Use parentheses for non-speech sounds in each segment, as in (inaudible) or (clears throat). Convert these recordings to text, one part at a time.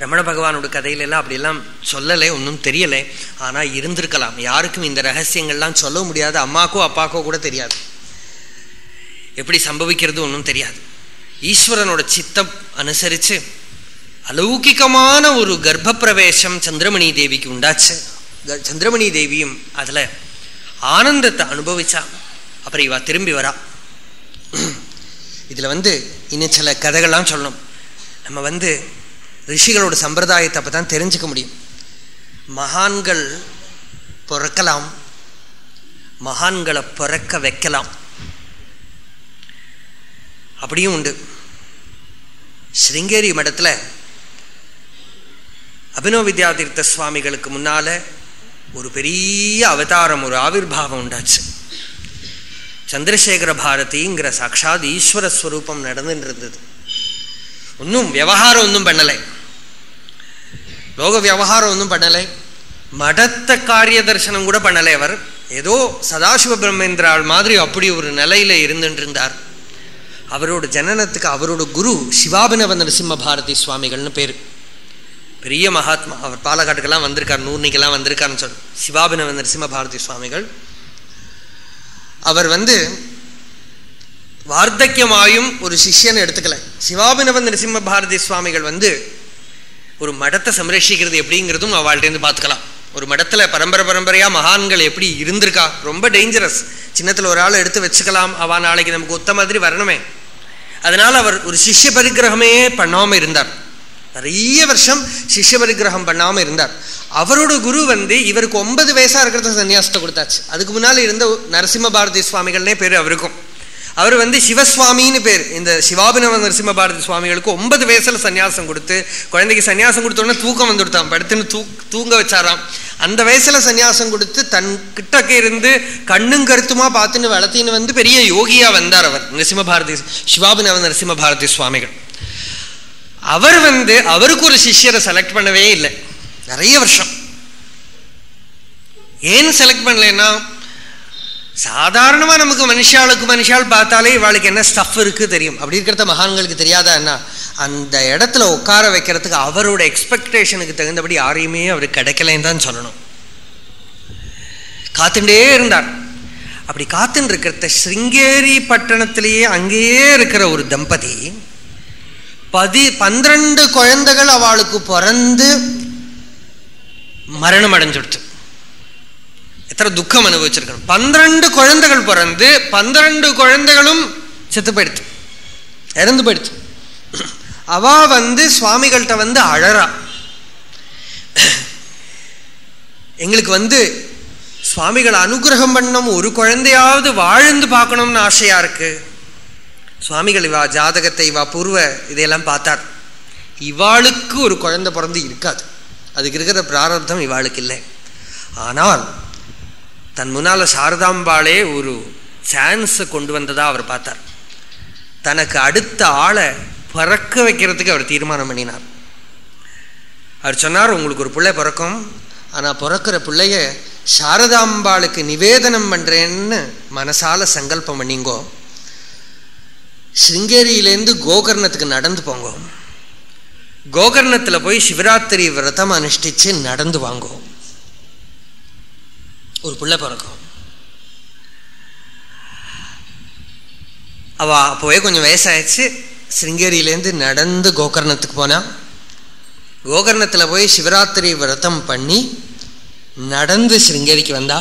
ரமண பகவானோட கதையில எல்லாம் அப்படியெல்லாம் சொல்லலை ஒன்றும் தெரியலை. ஆனால் இருந்திருக்கலாம். யாருக்கும் இந்த ரகசியங்கள்லாம் சொல்ல முடியாது. அம்மாக்கோ அப்பாக்கோ கூட தெரியாது. எப்படி சம்பவிக்கிறது ஒன்றும் தெரியாது. ஈஸ்வரனோட சித்தம் அனுசரித்து அலௌகிகமான ஒரு கர்ப்பப்பிரவேசம் சந்திரமணி தேவிக்கு உண்டாச்சு. சந்திரமணி தேவியும் அதில் ஆனந்தத்தை அனுபவிச்சா. அப்புறம் இவா திரும்பி வரா. (clears throat) இதில் வந்து இன்னும் சில கதைகள்லாம் சொல்லணும். நம்ம வந்து ரிஷிகளோட சம்பிரதாயத்தை அப்போ தான் தெரிஞ்சுக்க முடியும். மகான்கள் பிறக்கலாம். மகான்களை பிறக்க வைக்கலாம். அப்படியும் உண்டு. ஸ்ருங்கேரி மடத்தில் அபினவ வித்யாதீர்த்த சுவாமிகளுக்கு முன்னால ஒரு பெரிய அவதாரம் ஒரு ஆவிர்வாவம் உண்டாச்சு. சந்திரசேகர பாரதிங்கிற சாட்சாத் ஈஸ்வர ஸ்வரூபம் நடந்துட்டு இருந்தது. ஒன்றும் விவகாரம் ஒன்றும் பண்ணலை. லோக விவகாரம் ஒன்றும் பண்ணலை. மடத்த காரிய தரிசனம் கூட பண்ணலை அவர். ஏதோ சதாசிவ பிரம்மேந்திராள் மாதிரி அப்படி ஒரு நிலையில இருந்துட்டு இருந்தார் அவரோட ஜனனத்துக்கு அவரோட குரு சிவாபினவ நரசிம்ம பாரதி சுவாமிகள்னு பேர். பெரிய மகாத்மா. அவர் பாலக்காட்டுக்கெல்லாம் வந்திருக்கார் நூர்னிக்கெல்லாம் வந்திருக்காருன்னு சொல் சிவாபினவ நரசிம்ம பாரதி சுவாமிகள். அவர் வந்து வார்த்தக்கியமாயும் ஒரு சிஷ்யனை எடுத்துக்கல. சிவாபினவ நரசிம்ம பாரதி சுவாமிகள் வந்து ஒரு மடத்தை சம்ரட்சிக்கிறது எப்படிங்கிறதும் அவள்கிட்டேருந்து பார்த்துக்கலாம். ஒரு மடத்தில் பரம்பரை பரம்பரையாக மகான்கள் எப்படி இருந்திருக்கா? ரொம்ப டேஞ்சரஸ் சின்னத்தில் ஒரு ஆள் எடுத்து வச்சுக்கலாம். அவ நாளைக்கு நமக்கு ஒத்த மாதிரி வரணுமே. அதனால் அவர் ஒரு சிஷ்ய பரிகிரகமே பண்ணாமல் இருந்தார். நிறைய வருஷம் சிஷ்ய பரிகிரகம் பண்ணாமல் இருந்தார். அவரோட குரு வந்து இவருக்கு ஒன்பது வயசாக இருக்கிறத சன்னியாசத்தை கொடுத்தாச்சு. அதுக்கு முன்னால் இருந்த நரசிம்ம பாரதி சுவாமிகள்னே பேர் அவருக்கும். அவர் வந்து சிவசுவாமின்னு பேர். இந்த சிவாபினவ நரசிம்ம பாரதி சுவாமிகளுக்கு ஒன்பது வயசுல சன்னியாசம் கொடுத்து குழந்தைக்கு சன்னியாசம் கொடுத்தோடனே தூக்கம் வந்துடுத்தான். படுத்துன்னு தூ தூங்க வச்சாராம். அந்த வயசுல சன்னியாசம் கொடுத்து தன் கிட்டக்க இருந்து கண்ணும் கருத்துமா பார்த்துன்னு வளர்த்தின்னு வந்து பெரிய யோகியா வந்தார் அவர். நரசிம்ம பாரதி சிவாபினவ நரசிம்ம பாரதி சுவாமிகள். அவர் வந்து அவருக்கு ஒரு சிஷ்யரை செலக்ட் பண்ணவே இல்லை. நிறைய வருஷம். ஏன் செலக்ட் பண்ணலன்னா சாதாரணமா நமக்கு மனுஷாளுக்கு மனுஷால் பார்த்தாலே இவாளுக்கு என்ன ஸ்டஃப் இருக்கு தெரியும். அப்படி இருக்கிறத மகான்களுக்கு தெரியாதா என்ன? அந்த இடத்துல உட்கார வைக்கிறதுக்கு அவரோட எக்ஸ்பெக்டேஷனுக்கு தகுந்தபடி யாரையுமே அவருக்கு கிடைக்கலன்னு தான் சொல்லணும். காத்துட்டே இருந்தார். அப்படி காத்துன்னு இருக்கிறத ஸ்ருங்கேரி பட்டணத்திலேயே அங்கேயே இருக்கிற ஒரு தம்பதி பதி பன்னிரண்டு குழந்தைகள் அவளுக்கு பிறந்து மரணம் அடைஞ்சுடுச்சு. எத்தனை துக்கம் அனுபவிச்சிருக்கணும் பன்னிரண்டு குழந்தைகள் பிறந்து பன்னிரண்டு குழந்தைகளும் செத்து போயிடுச்சு இறந்து போயிடுச்சு அவ வந்து சுவாமிகள்கிட்ட வந்து அழறா எங்களுக்கு வந்து சுவாமிகளை அனுகிரகம் பண்ணணும் ஒரு குழந்தையாவது வாழ்ந்து பார்க்கணும்னு ஆசையா இருக்கு சுவாமிகள் இவா ஜாதகத்தை இவா பூர்வ இதையெல்லாம் பார்த்தார் இவாளுக்கு ஒரு குழந்தை பிறந்து இருக்காது அதுக்கு இருக்கிற பிராரப்தம் இவாளுக்கு இல்லை ஆனால் தன் முன்னால் சாரதாம்பாளே ஒரு சான்ஸை கொண்டு வந்ததாக அவர் பார்த்தார். தனக்கு அடுத்த ஆளை பிறக்க வைக்கிறதுக்கு அவர் தீர்மானம் பண்ணினார். அவர் சொன்னார் உங்களுக்கு ஒரு பிள்ளை பிறக்கும். ஆனால் பிறக்கிற பிள்ளைய சாரதாம்பாளுக்கு நிவேதனம் பண்ணுறேன்னு மனசால் சங்கல்பம் பண்ணிங்கோ. சிருங்கேரியிலேருந்து கோகர்ணத்துக்கு நடந்து போங்கோ. கோகர்ணத்தில் போய் சிவராத்திரி விரதம் அனுஷ்டிச்சு நடந்து வாங்கோ. ஒரு பிள்ளை பிறக்கும். அவ அப்போவே கொஞ்சம் வயசாயிடுச்சு. சிருங்கேரியிலேருந்து நடந்து கோகர்ணத்துக்கு போனான் கோகர்ணத்தில் போய் சிவராத்திரி விரதம் பண்ணி நடந்து சிருங்கேரிக்கு வந்தா.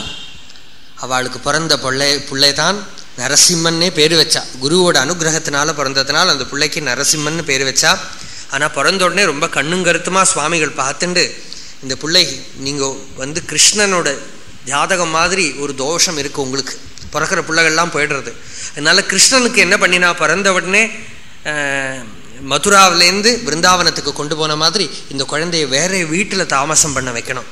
அவளுக்கு பிறந்த பிள்ளை பிள்ளை தான் நரசிம்மன்னே பேர் வச்சா. குருவோட அனுகிரகத்தினால பிறந்ததுனால அந்த பிள்ளைக்கு நரசிம்மன் பேர் வச்சா. ஆனால் பிறந்த உடனே ரொம்ப கண்ணுங்கருத்துமா சுவாமிகள் பார்த்துண்டு இந்த பிள்ளை நீங்கள் வந்து கிருஷ்ணனோட ஜாதகம் மாதிரி ஒரு தோஷம் இருக்குது உங்களுக்கு. பிறக்கிற பிள்ளைகள்லாம் போயிடுறது. அதனால் கிருஷ்ணனுக்கு என்ன பண்ணினா பிறந்த உடனே மதுராவிலேருந்து பிருந்தாவனத்துக்கு கொண்டு போன மாதிரி இந்த குழந்தைய வேற வீட்டில் தாமசம் பண்ண வைக்கணும்.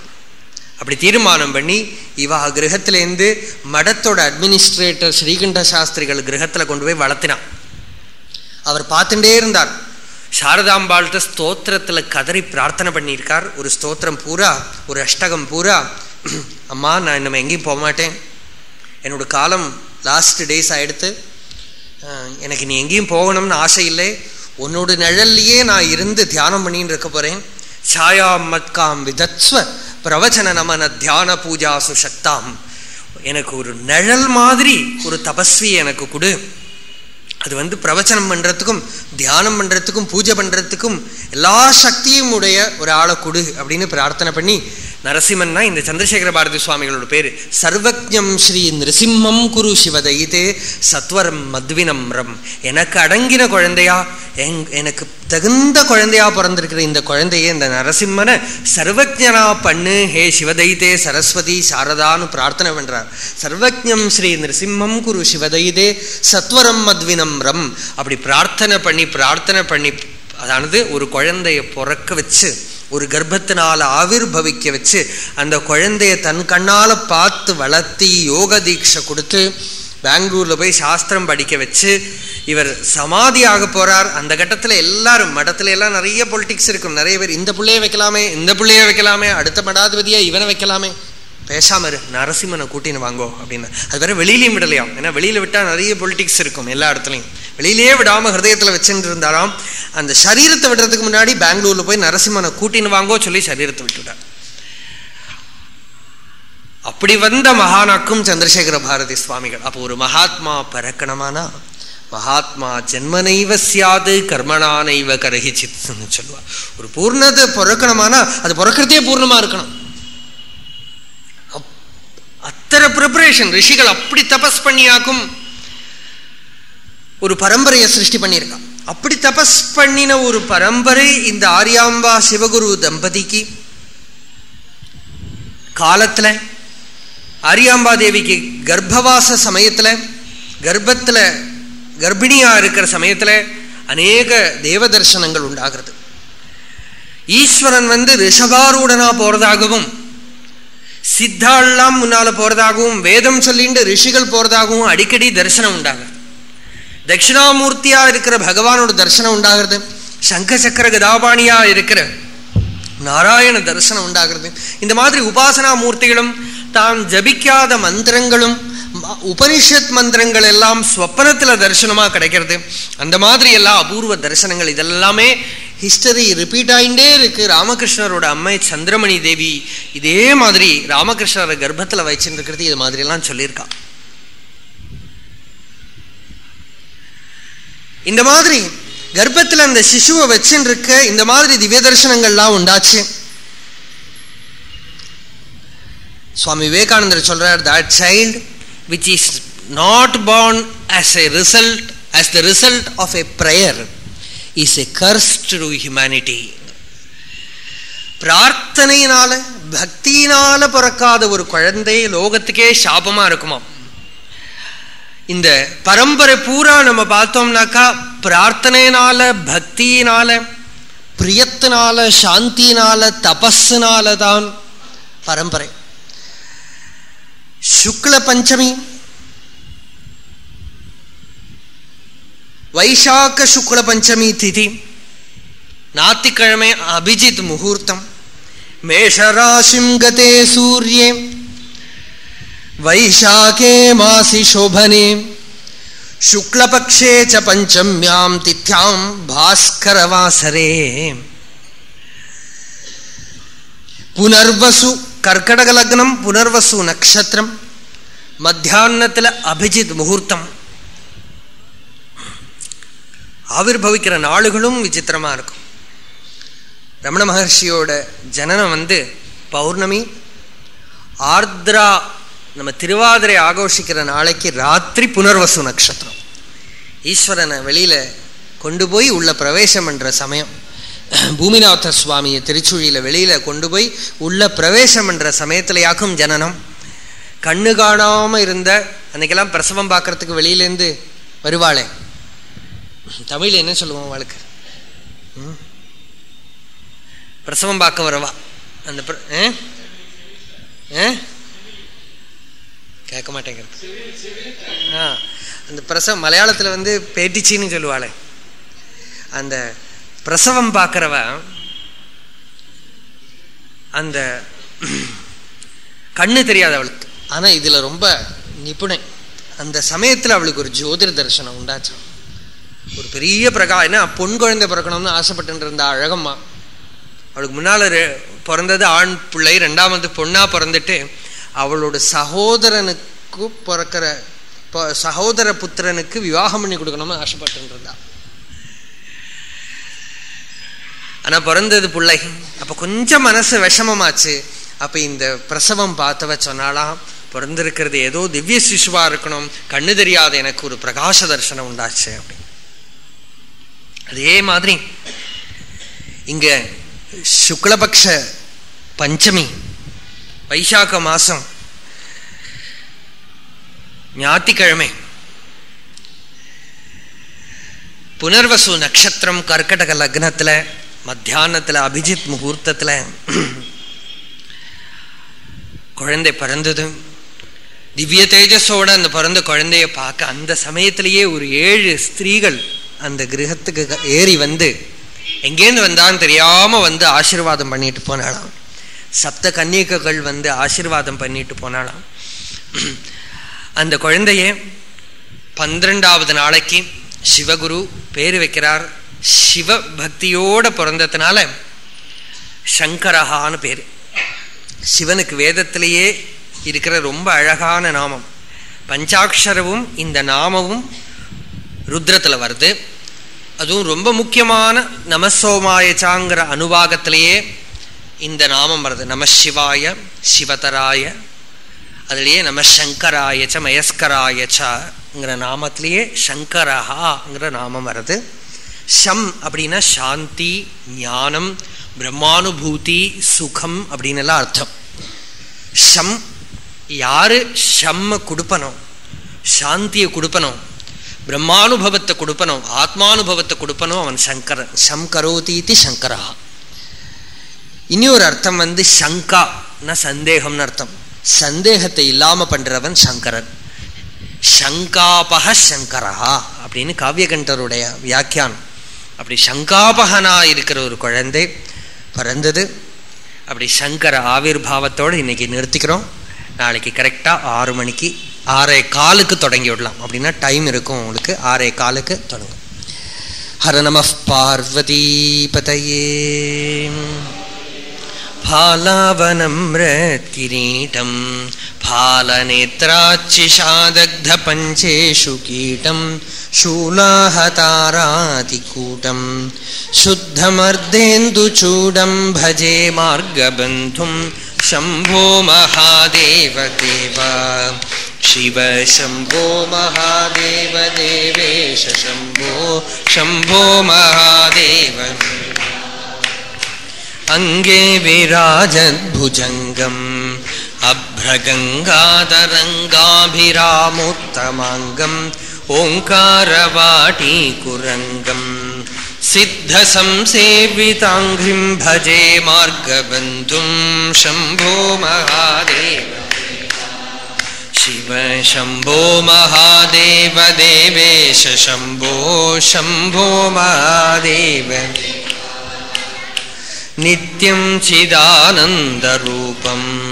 அப்படி தீர்மானம் பண்ணி இவா கிரகத்திலேருந்து மடத்தோட அட்மினிஸ்ட்ரேட்டர் ஸ்ரீகண்ட சாஸ்திரிகள் கிரகத்தில் கொண்டு போய் வளர்த்தினான். அவர் பார்த்துட்டே இருந்தார். சாரதாம்பாள்கிட்ட ஸ்தோத்திரத்தில் கதறி பிரார்த்தனை பண்ணியிருக்கார். ஒரு ஸ்தோத்திரம் பூரா ஒரு அஷ்டகம் பூரா (clears throat) அம்மா நான் இன்னும் எங்கேயும் போக மாட்டேன். என்னோட காலம் லாஸ்ட் டேஸ் ஆகிடுத்து எனக்கு நீ எங்கேயும் போகணும்னு ஆசை இல்லை. உன்னோட நிழல்லையே நான் இருந்து தியானம் பண்ணின்னு இருக்க போகிறேன் சாயாம் மத்காம் விதத்ஸ்வ பிரவச்சன நமன தியான பூஜா சக்தாம். எனக்கு ஒரு நிழல் மாதிரி ஒரு தபஸ்வி எனக்கு கொடு. அது வந்து பிரவச்சனம் பண்ணுறதுக்கும் தியானம் பண்ணுறதுக்கும் பூஜை பண்ணுறதுக்கும் எல்லா சக்தியும் உடைய ஒரு ஆளை கொடு அப்படின்னு பிரார்த்தனை பண்ணி நரசிம்மன்னா இந்த சந்திரசேகர பாரதி சுவாமிகளோட பேர். சர்வஜம் ஸ்ரீ நிருசிம்மம் குரு சிவதயிதே சத்வரம் மத்வினம் ரம். எனக்கு அடங்கின குழந்தையா? எங் எனக்கு தகுந்த குழந்தையா பிறந்திருக்கிற இந்த குழந்தையே இந்த நரசிம்மனை சர்வஜனா பண்ணு. ஹே சிவதைதே சரஸ்வதி சாரதான்னு பிரார்த்தனை பண்றார். சர்வஜம் ஸ்ரீ நிருசிம்மம் குரு சிவதைதே சத்வரம் மத்வினம் ரம். அப்படி பிரார்த்தனை பண்ணி பிரார்த்தனை பண்ணி அதானது ஒரு குழந்தைய பிறக்க வச்சு ஒரு கர்ப்பத்தினால் ஆவிர்பவிக்க வச்சு அந்த குழந்தைய தன் கண்ணால் பார்த்து வளர்த்தி யோக தீட்சை கொடுத்து பெங்களூரில் போய் சாஸ்திரம் படிக்க வச்சு இவர் சமாதி ஆக போகிறார் அந்த கட்டத்தில் எல்லாரும் மடத்துல எல்லாம் நிறைய பொலிட்டிக்ஸ் இருக்கும். நிறைய பேர் இந்த பிள்ளைய வைக்கலாமே இந்த பிள்ளைய வைக்கலாமே அடுத்த மடாதிபதியாக இவனை வைக்கலாமே. பேசாமல் இரு நரசிம்மனை கூட்டின்னு வாங்கோ அப்படின்னு. அது வேற வெளியிலையும் விடலையாம் ஏன்னா வெளியில் விட்டால் நிறைய பொலிட்டிக்ஸ் இருக்கும் எல்லா இடத்துலையும். வெளியிலேயே விடாமல் ஹிரதயத்தில் வச்சுட்டு இருந்தாராம் அந்த சரீரத்தை விடுறதுக்கு முன்னாடி பெங்களூரில் போய் நரசிம்மனை கூட்டின்னு வாங்கோ சொல்லி சரீரத்தை விட்டுட்டார் அப்படி வந்த மகானாக்கும் சந்திரசேகர பாரதி சுவாமிகள். அப்போ ஒரு மகாத்மா பிறக்கணமானா மகாத்மா ஜென்மனைவ சியாது கர்மனானைவ கரகிச்சித்னு சொல்லுவா. ஒரு பூர்ணத்தை பிறக்கணுமானா அது பிறக்கிறதே பூர்ணமா இருக்கணும். ப்ரிப்பரேஷன் ரிஷிகள் அப்படி தபஸ் பண்ணியாக்கும். ஒரு பரம்பரையை சிருஷ்டி பண்ணியிருக்கான். அப்படி தபஸ் பண்ணின ஒரு பரம்பரை இந்த ஆரியாம்பா சிவகுரு தம்பதிக்கு. காலத்துல ஆரியாம்பா தேவிக்கு கர்ப்பவாச சமயத்துல கர்ப்பத்துல கர்ப்பிணியா இருக்கிற சமயத்துல அநேக தேவ தரிசனங்கள் உண்டாகிறது. ஈஸ்வரன் வந்து ரிஷபாரூடனா போறதாகவும் சித்தாள்லாம் முன்னால போறதாகவும் வேதம் சொல்லிட்டு ரிஷிகள் போறதாகவும் அடிக்கடி தரிசனம் உண்டாகுது தட்சிணாமூர்த்தியா இருக்கிற பகவானோட தரிசனம் உண்டாகிறது. சங்க சக்கர கதாபாணியா இருக்கிற நாராயண தரிசனம் உண்டாகிறது. இந்த மாதிரி உபாசனா மூர்த்திகளும் தான் ஜபிக்காத மந்திரங்களும் உபனிஷத் மந்திரங்கள் எல்லாம் ஸ்வப்னத்துல தரிசனமா கிடைக்கிறது. அந்த மாதிரி எல்லாம் அபூர்வ தரிசனங்கள் இதெல்லாமே ஹிஸ்டரி ரிப்பீட் ஆயிண்டே இருக்கு. ராமகிருஷ்ணரோட அம்மை சந்திரமணி தேவி இதே மாதிரி ராமகிருஷ்ணரை கர்ப்பத்தில் வச்சுருக்கிறது இது மாதிரி எல்லாம் சொல்லியிருக்கா. இந்த மாதிரி கர்ப்பத்தில் அந்த சிசுவை வச்சுட்டு இருக்க இந்த மாதிரி திவ்ய தரிசனங்கள்லாம் உண்டாச்சு. சுவாமி விவேகானந்தர் சொல்றார் that child which is not born as a result as the result of a prayer is a curse to humanity. பிரார்த்தனையினால பக்தியினால பிறக்காத ஒரு குழந்தை லோகத்துக்கே சாபமா இருக்குமா இந்த பரம்பரை பூரா நம்ம பார்த்தோம்னாக்கா பிரார்த்தனையினால பக்தியினால பிரியத்தினால சாந்தினால தபஸினால தான் பரம்பரை. சுக்ல பஞ்சமி वैशाख शुक्ल पंचमी तिथि। नातिकमे अभिजित मुहूर्तम। मेषराशिं गते सूर्ये। वैशाखे मासि शोभने। शुक्लपक्षे च पञ्चम्यां तिथ्यां भास्करवासरे। पुनर्वसु कर्कटकलग्नं, पुनर्वसु नक्षत्रं मध्याह्नतिल अभिजित मुहूर्तम्। ஆவிர்வவிக்கிற ஆவிர்பவிக்கிற நாளுகளும் விசித்திரமாக இருக்கும். ரமண மகர்ஷியோட ஜனனம் வந்து பௌர்ணமி. ஆர்திரா நம்ம திருவாதிரை ஆகோஷிக்கிற நாளைக்கு ராத்திரி புனர்வசு நட்சத்திரம். ஈஸ்வரனை வெளியில் கொண்டு போய் உள்ள பிரவேசம் பண்ணுற சமயம். பூமிநாத சுவாமியை திருச்சுழியில் வெளியில் கொண்டு போய் உள்ள பிரவேசம் பண்ணுற சமயத்திலையாக்கும் ஜனனம். கண்ணு காணாமல் இருந்த அன்றைக்கெல்லாம் பிரசவம் பார்க்கறதுக்கு வெளியிலேருந்து வருவாளே. தமிழ்ல என்ன சொல்லுவோம் அவளுக்கு பிரசவம் பார்க்க வரவா? அந்த கேட்க மாட்டேங்கிறது. ஆ அந்த பிரசவம் மலையாளத்தில் வந்து பேட்டிச்சின்னு சொல்லுவாளே. அந்த பிரசவம் பார்க்குறவ அந்த கண்ணு தெரியாது அவளுக்கு. ஆனால் இதில் ரொம்ப நிபுணை அந்த சமயத்தில் அவளுக்கு ஒரு ஜோதிட தரிசனம் உண்டாச்சு. ஒரு பெரிய பிரகா என்ன பொன் குழந்தை பிறக்கணும்னு ஆசைப்பட்டு இருந்தா அழகம்மா. அவளுக்கு முன்னால் பிறந்தது ஆண் பிள்ளை ரெண்டாவது பொண்ணா பிறந்துட்டு அவளோட சகோதரனுக்கு பிறக்கிற சகோதர புத்திரனுக்கு விவாகம் பண்ணி கொடுக்கணும்னு ஆசைப்பட்டு இருந்தா ஆனா பிறந்தது பிள்ளை. அப்ப கொஞ்சம் மனசு விஷமமாச்சு. அப்ப இந்த பிரசவம் பார்த்தவ சொன்னாலாம் பிறந்திருக்கிறது ஏதோ திவ்ய சிசுவா இருக்கணும் கண்ணு தெரியாத எனக்கு ஒரு பிரகாச தரிசனம் உண்டாச்சு அப்படின்னு. அதே மாதிரி இங்க சுக்லபக்ஷ பஞ்சமி வைசாக்க மாசம் ஞாத்திக்கிழமை புனர்வசு நட்சத்திரம் கர்க்கடக லக்னத்தில் மத்தியானத்தில் அபிஜித் முகூர்த்தத்தில் குழந்தை பிறந்தது. திவ்ய தேஜஸோட அந்த பிறந்த குழந்தைய பார்க்க அந்த சமயத்திலேயே ஒரு ஏழு ஸ்திரீகள் அந்த கிரகத்துக்கு ஏறி வந்து எங்கேருந்து வந்தான்னு தெரியாமல் வந்து ஆசீர்வாதம் பண்ணிட்டு போனாலாம் சப்த கன்னிகைகள் வந்து ஆசீர்வாதம் பண்ணிட்டு போனாலாம் அந்த குழந்தைய பன்னிரெண்டாவது நாளைக்கு சிவகுரு பேர் வைக்கிறார். சிவ பக்தியோட பிறந்ததுனால சங்கரஹான்னு பேர். சிவனுக்கு வேதத்திலேயே இருக்கிற ரொம்ப அழகான நாமம். பஞ்சாட்சரவும் இந்த நாமமும் ருத்ரத்தில் வருது. அதுவும் ரொம்ப முக்கியமான நமசோமாயச்சாங்கிற அனுபாகத்திலேயே இந்த நாமம் வருது. நம சிவாய சிவதராய அதுலேயே நம சங்கராயச்ச மயஸ்கராயச்சங்கிற நாமத்திலேயே சங்கரஹாங்கிற நாமம் வருது. ஷம் அப்படின்னா சாந்தி ஞானம் பிரம்மானுபூதி சுகம் அப்படின்னு எல்லாம் அர்த்தம். ஷம் யாரு ஷம்மை கொடுப்பனும் சாந்தியை கொடுப்பனும் பிரம்மானுபவத்தை கொடுப்பனும் ஆத்மானுபவத்தை கொடுப்பனும் அவன் சங்கரன். சம் கரோதீதி சங்கரா. இனி ஒரு அர்த்தம் வந்து சங்கான்னா சந்தேகம்னு அர்த்தம். சந்தேகத்தை இல்லாமல் பண்ணுறவன் சங்கரன். சங்காபக சங்கரா அப்படின்னு காவியகண்டருடைய வியாக்கியானம். அப்படி சங்காபகனா இருக்கிற ஒரு குழந்தை பிறந்தது. அப்படி சங்கர ஆவிர்வாவத்தோடு இன்னைக்கு நிறுத்திக்கிறோம். நாளைக்கு கரெக்டாக ஆறு மணிக்கு ஆறே காலுக்கு தொடங்கி விடலாம் அப்படின்னா டைம் இருக்கும் உங்களுக்கு ஆறே காலுக்கு தொடங்கும் ஹர நம பார்வதி பதையே फालावनम्रत्किरीटं फालनेत्राच्चिषादग्धपञ्चेषु कीटं शूलाहतारातिकूटं शुद्धमर्देन्दुचूडं भजे मार्गबन्धुं शम्भो महादेवदेव। शिव शम्भो महादेव देवेश शम्भो शम्भो महादेव। अङ्गे विराजद्भुजङ्गम् अभ्रगङ्गादरङ्गाभिरामोत्तमाङ्गम् ओङ्कारवाटीकुरङ्गम् सिद्धसंसेविताङ्घ्रिं भजे मार्गबन्धुं शम्भो महादेव। शिव शम्भो महादेव देवेश शम्भो शम्भो महादेव। नित्यं चिदानन्दरूपम्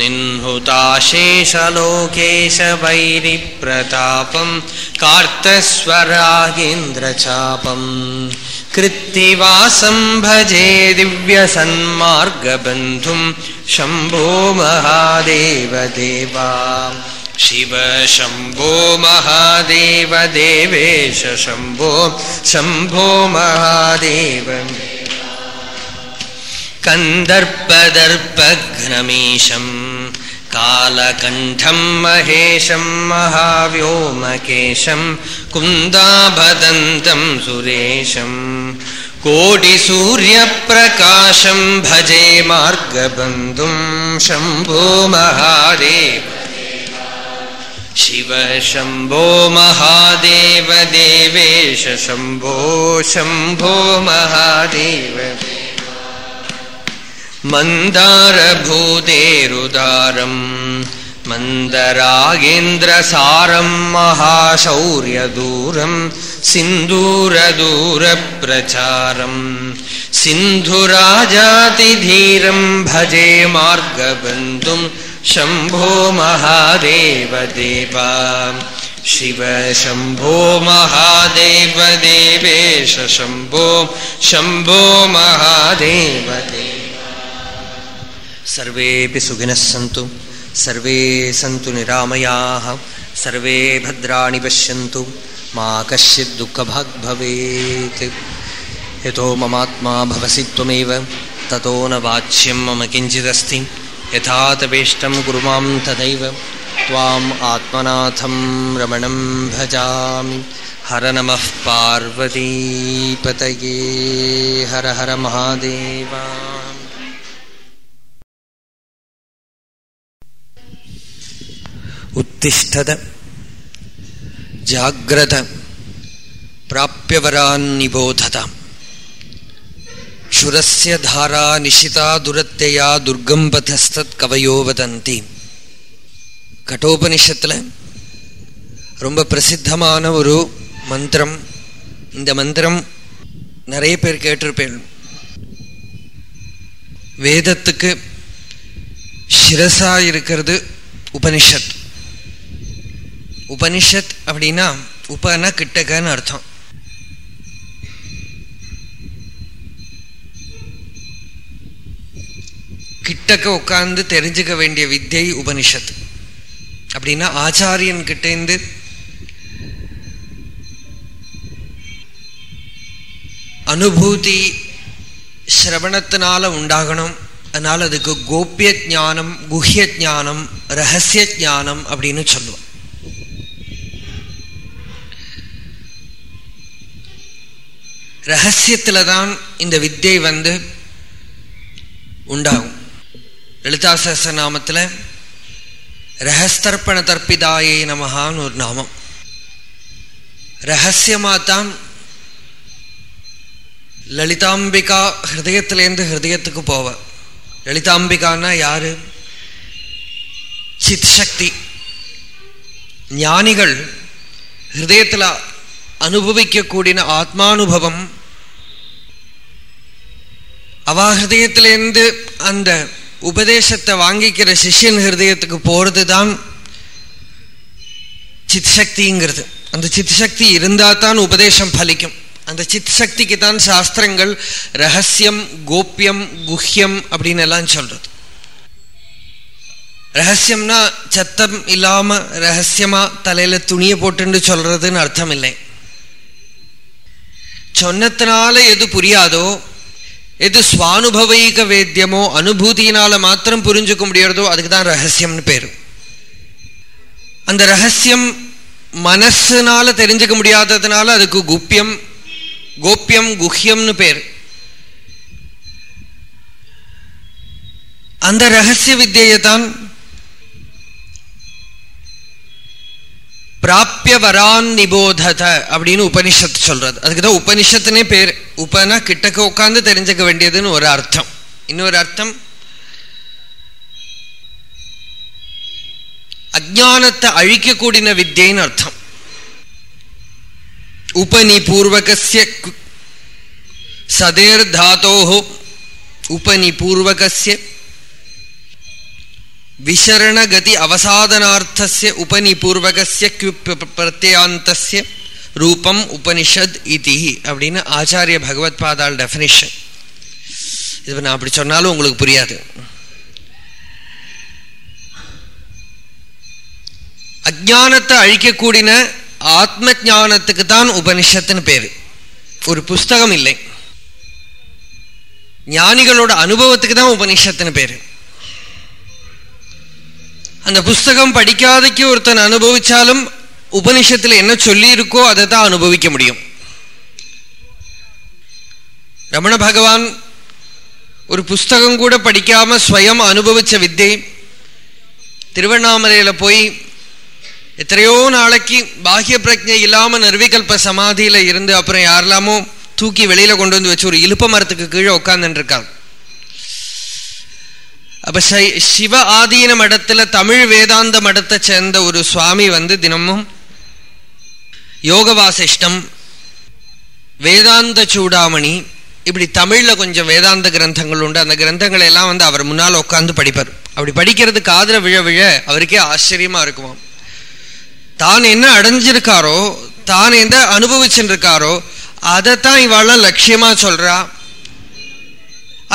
निह्नुताशेषलोकेशवैरिप्रतापं कार्तस्वरागेन्द्रचापम् कृत्तिवासं भजे दिव्यसन्मार्गबन्धुं शम्भो महादेव देवा शिव शम्भो महादेव देवेश शम्भो शम्भो महादेव। कन्दर्पदर्पघ्नमीशम् कालकण्ठं महेशं महाव्योमकेशं कुन्दाभदन्तं सुरेशं कोटिसूर्यप्रकाशं भजे मार्गबन्धुं शम्भो महादेव। शिव शम्भो महादेव देवेश शम्भो शम्भो महादेव मन्दरागेन्द्रसारम् महाशौर्यदूरम् सिन्दूरदूरप्रचारम्। सिन्धुराजातिधीरम् भजे मार्गबन्धुम् शम्भो महादेवदेव। शिव शम्भो महादेवदेवेशम्भो शम्भो शम्भो महादेवदेव। सर्वेऽपि सुखिनः सन्तु। सर्वे सन्तु निरामयाः। सर्वे भद्राणि पश्यन्तु। मा भवेत्। यतो ममात्मा भवसि त्वमेव। ततो न वाच्यं मम किञ्चिदस्ति। यथा तवेष्टं कुरु मां तदैव त्वाम् आत्मनाथं रमणं भजामि। हर नमः पार्वतीपतये। हर हर महादेवा उत्तिष्ठत जाग्रत प्राप्यवरान्निबोधताम् क्षुरस्य धारा निशिता दुरत्यया दुर्गं पथस्तत् कवयो वदन्ति கட்டோபனிஷத்தில் ரொம்ப பிரசித்தமான ஒரு மந்திரம் இந்த மந்திரம் நிறைய பேர் கேட்டிருப்பேன் வேதத்துக்கு சிரசா இருக்கிறது உபனிஷத் உபனிஷத் அப்படின்னா உபனா கிட்டக்கன்னு அர்த்தம். கிட்டக்க உட்கார்ந்து தெரிஞ்சுக்க வேண்டிய வித்யை உபனிஷத். அப்படின்னா ஆச்சாரியன் கிட்டேந்து அனுபூதி சிரவணத்தினால உண்டாகணும். அதனால் அதுக்கு கோப்பிய ஜானம் குஹ்ய ஜானம் ரகசிய ஜானம் அப்படின்னு சொல்லுவோம். ரகசியத்தில் தான் இந்த வித்தை வந்து உண்டாகும். லலிதா சஹச நாமத்தில் ரகஸ்தர்ப்பண தர்ப்பிதாயே நமகான்னு ஒரு நாமம். ரகசியமாக தான் லலிதாம்பிகா ஹிருதயத்திலேருந்து ஹிருதயத்துக்கு போவ. லலிதாம்பிகான்னா யாரு? சித் சக்தி ஞானிகள் ஹிருதயத்தில் அனுபவிக்கக்கூடிய ஆத்மானுபவம் அவா ஹிருதயத்திலேருந்து அந்த உபதேசத்தை வாங்கிக்கிற சிஷ்யன் ஹிருதயத்துக்கு போகிறது தான் சித் சக்திங்கிறது அந்த சித் சக்தி இருந்தால் தான் உபதேசம் பலிக்கும். அந்த சித் சக்திக்கு தான் சாஸ்திரங்கள் ரகசியம் கோப்பியம் குஹ்யம் அப்படின்னு எல்லாம் சொல்றது. ரகசியம்னா சத்தம் இல்லாம ரகசியமா தலையில துணியை போட்டுன்னு சொல்றதுன்னு அர்த்தம் இல்லை சொன்னத்தினால எது புரியாதோ எது சுவானுபவைக வேத்தியமோ அனுபூதியினால மாத்திரம் புரிஞ்சுக்க முடியறதோ அதுக்கு தான் ரகசியம்னு பேர். அந்த ரகசியம் மனசுனால தெரிஞ்சுக்க முடியாததுனால அதுக்கு குப்பியம் கோப்பியம் குஹ்யம்னு பேர். அந்த ரகசிய வித்தியை தான் பிராப்பிய வரான் நிபோதத அப்படின்னு உபனிஷத் சொல்றது அதுக்குதான் உபனிஷத்துனே பேர் உபனா கிட்டக்க உட்காந்து தெரிஞ்சுக்க வேண்டியதுன்னு ஒரு அர்த்தம் இன்னொரு அர்த்தம் அஜானத்தை அழிக்கக்கூடிய வித்தியன்னு அர்த்தம் உபனிபூர்வகசிய சதேர் தாத்தோ உபனிபூர்வகசிய விசரணகதி அவசாதனார்த்தஸ்ய உபனிபூர்வகசிய பிரத்யாந்தஸ்ய ரூபம் உபனிஷத் இதி அப்படின்னு ஆச்சாரிய பகவத் பாதால் டெஃபினிஷன் இது நான் அப்படி சொன்னாலும் உங்களுக்கு புரியாது. அஜானத்தை அழிக்கக்கூடிய ஆத்ம ஜானத்துக்கு தான் உபனிஷத்துன்னு பேரு. ஒரு புஸ்தகம் இல்லை. ஞானிகளோட அனுபவத்துக்கு தான் உபனிஷத்துன்னு பேரு. அந்த புஸ்தகம் படிக்காதக்கு ஒருத்தன் அனுபவிச்சாலும் உபனிஷத்தில் என்ன சொல்லியிருக்கோ அதை தான் அனுபவிக்க முடியும். ரமண பகவான் ஒரு புஸ்தகம் கூட படிக்காம ஸ்வயம் அனுபவிச்ச வித்தை திருவண்ணாமலையில் போய் எத்தனையோ நாளைக்கு பாகிய பிரஜை இல்லாமல் நிர்விகல்ப சமாதியில் இருந்து அப்புறம் யாரெல்லாமோ தூக்கி வெளியில் கொண்டு வந்து வச்சு ஒரு இழுப்ப மரத்துக்கு கீழே உட்கார்ந்துட்டு அப்ப சிவ ஆதீன மடத்துல தமிழ் வேதாந்த மடத்தை சேர்ந்த ஒரு சுவாமி வந்து தினமும் யோக வாசிஷ்டம் வேதாந்த சூடாமணி இப்படி தமிழ்ல கொஞ்சம் வேதாந்த கிரந்தங்கள் உண்டு. அந்த கிரந்தங்களை எல்லாம் வந்து அவர் முன்னால் உட்காந்து படிப்பார். அப்படி படிக்கிறது காதல விழ விழ அவருக்கே ஆச்சரியமா இருக்குமாம். தான் என்ன அடைஞ்சிருக்காரோ தான் எந்த அனுபவிச்சுருக்காரோ அதைத்தான் இவாள்லாம் லட்சியமா சொல்றா.